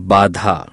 बाधा।